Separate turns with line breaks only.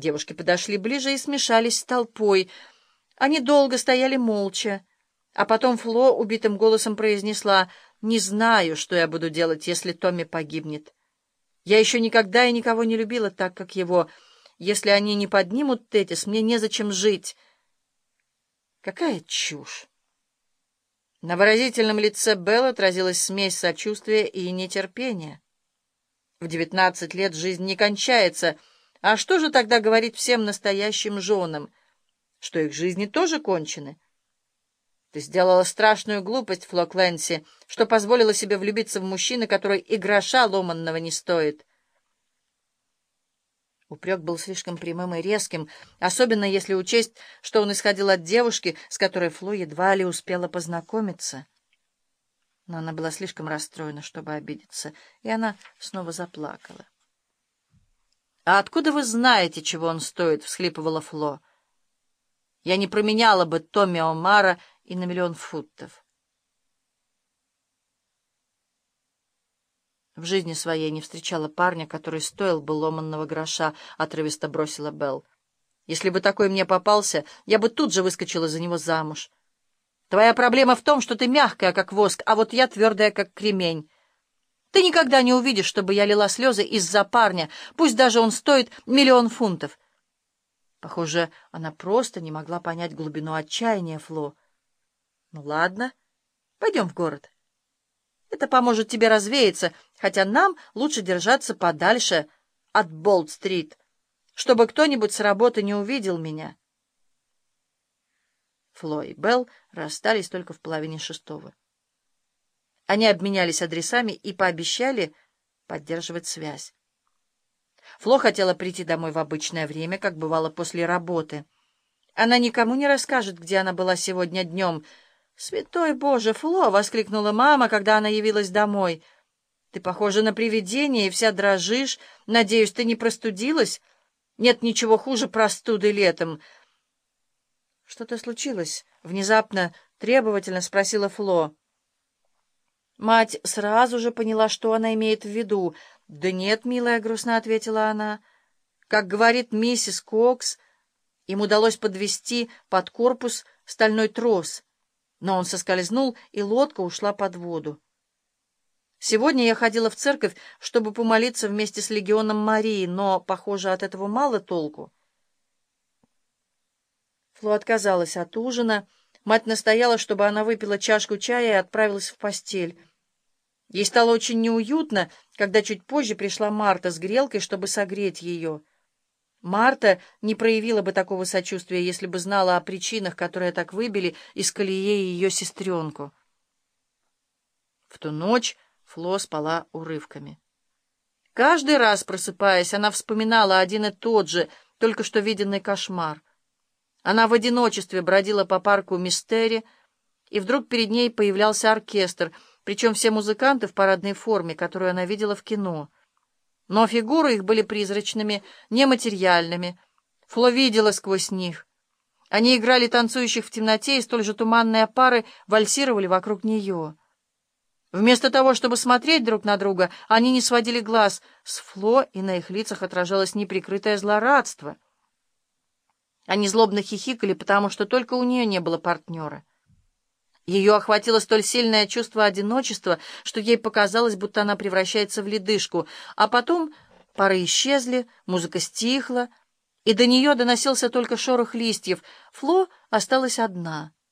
Девушки подошли ближе и смешались с толпой. Они долго стояли молча. А потом Фло убитым голосом произнесла, «Не знаю, что я буду делать, если Томми погибнет. Я еще никогда и никого не любила так, как его. Если они не поднимут Тетис, мне незачем жить». Какая чушь! На выразительном лице Белл отразилась смесь сочувствия и нетерпения. В девятнадцать лет жизнь не кончается, а что же тогда говорить всем настоящим женам? Что их жизни тоже кончены? Ты сделала страшную глупость, Фло Кленси, что позволила себе влюбиться в мужчину, который и гроша ломанного не стоит. Упрек был слишком прямым и резким, особенно если учесть, что он исходил от девушки, с которой Фло едва ли успела познакомиться. Но она была слишком расстроена, чтобы обидеться, и она снова заплакала. «А откуда вы знаете, чего он стоит?» — всхлипывала Фло. «Я не променяла бы Томми Омара и на миллион футов». В жизни своей не встречала парня, который стоил бы ломанного гроша, — отрывисто бросила Белл. Если бы такой мне попался, я бы тут же выскочила за него замуж. Твоя проблема в том, что ты мягкая, как воск, а вот я твердая, как кремень. Ты никогда не увидишь, чтобы я лила слезы из-за парня, пусть даже он стоит миллион фунтов. Похоже, она просто не могла понять глубину отчаяния Фло. Ну ладно, пойдем в город. Это поможет тебе развеяться, хотя нам лучше держаться подальше от Болт-стрит, чтобы кто-нибудь с работы не увидел меня. Фло и Белл расстались только в половине шестого. Они обменялись адресами и пообещали поддерживать связь. Фло хотела прийти домой в обычное время, как бывало после работы. Она никому не расскажет, где она была сегодня днем — «Святой Боже, Фло!» — воскликнула мама, когда она явилась домой. «Ты похожа на привидение и вся дрожишь. Надеюсь, ты не простудилась? Нет ничего хуже простуды летом». «Что-то случилось?» — внезапно, требовательно спросила Фло. Мать сразу же поняла, что она имеет в виду. «Да нет, милая», — грустно ответила она. «Как говорит миссис Кокс, им удалось подвести под корпус стальной трос» но он соскользнул, и лодка ушла под воду. Сегодня я ходила в церковь, чтобы помолиться вместе с легионом Марии, но, похоже, от этого мало толку. Фло отказалась от ужина. Мать настояла, чтобы она выпила чашку чая и отправилась в постель. Ей стало очень неуютно, когда чуть позже пришла Марта с грелкой, чтобы согреть ее. Марта не проявила бы такого сочувствия, если бы знала о причинах, которые так выбили из колеи ее сестренку. В ту ночь Фло спала урывками. Каждый раз, просыпаясь, она вспоминала один и тот же, только что виденный кошмар. Она в одиночестве бродила по парку Мистери, и вдруг перед ней появлялся оркестр, причем все музыканты в парадной форме, которую она видела в кино — но фигуры их были призрачными, нематериальными. Фло видела сквозь них. Они играли танцующих в темноте, и столь же туманные пары вальсировали вокруг нее. Вместо того, чтобы смотреть друг на друга, они не сводили глаз с Фло, и на их лицах отражалось неприкрытое злорадство. Они злобно хихикали, потому что только у нее не было партнера. Ее охватило столь сильное чувство одиночества, что ей показалось, будто она превращается в ледышку. А потом пары исчезли, музыка стихла, и до нее доносился только шорох листьев. Фло осталась одна —